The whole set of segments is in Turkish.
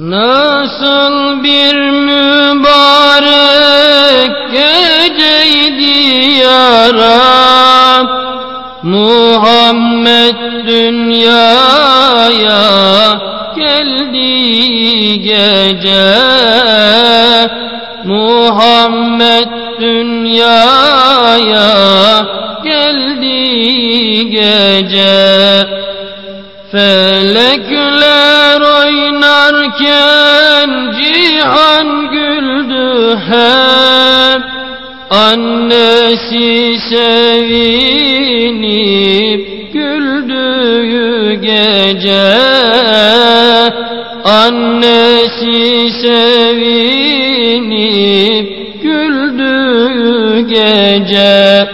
Nasıl bir mübarek geceydi ya Rab. Muhammed dünyaya geldi gece. Muhammed dünyaya geldi gece. Felekler oynarken cihan güldü hep. Annesi sevinip güldüğü gece Annesi sevinip güldüğü gece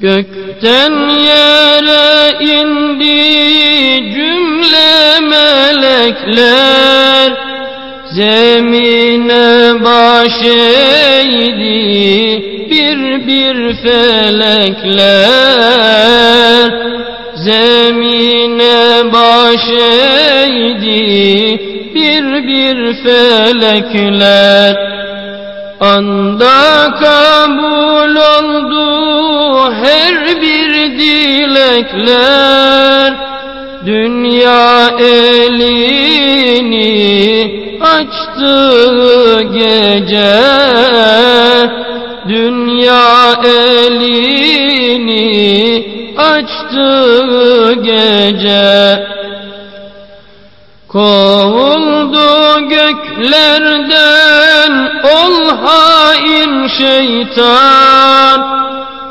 Gökten yere indi cümle melekler Zemine baş eğdi bir bir felekler Zemine baş eğdi bir bir felekler. Anda kabul oldu her bir dilekler Dünya elini açtı gece. Dünya elini açtı gece. Kovuldu göklerden ol hain şeytan.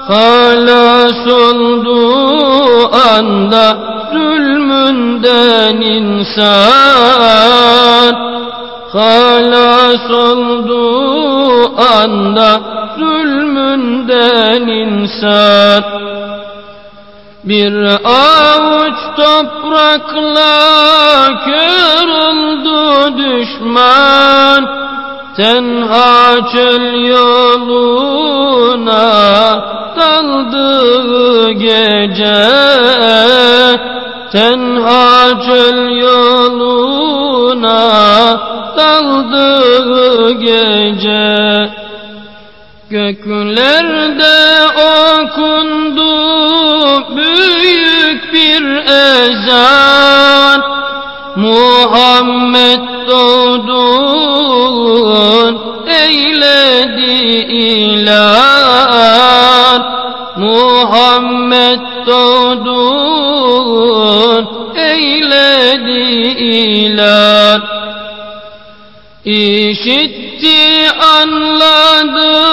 Halas oldu anda zulmünden insan. Halas oldu anda zulmünden insan. Bir avuç toprakla kör oldu düşman Tenha çöl yoluna daldı gece. Tenha çöl yoluna daldı gece. Göklerde okundu büyük bir ezan. Muhammed doğdun eyledi ilan. Muhammed doğdun eyledi ilan. İşitti anladı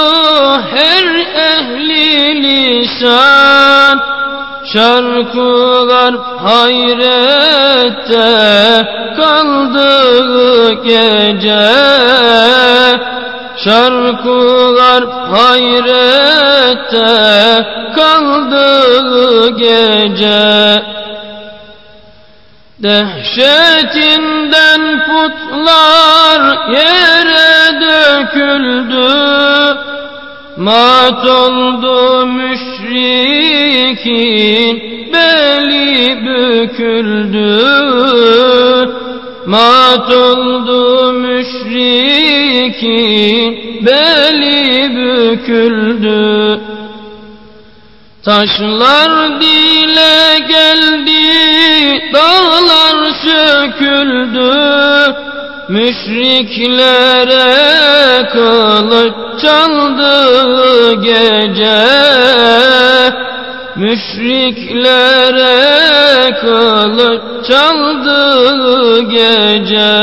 Şarkılar hayrette kaldı gece. Şarkılar hayrette kaldı gece. Dehşetinden putlar yere döküldü. Mat oldu müşrikin beli büküldü Mat oldu müşrikin. Beli büküldü Taşlar dile geldi, dağlar söküldü. Müşriklere kılıç çaldı gece Müşriklere kılıç çaldı gece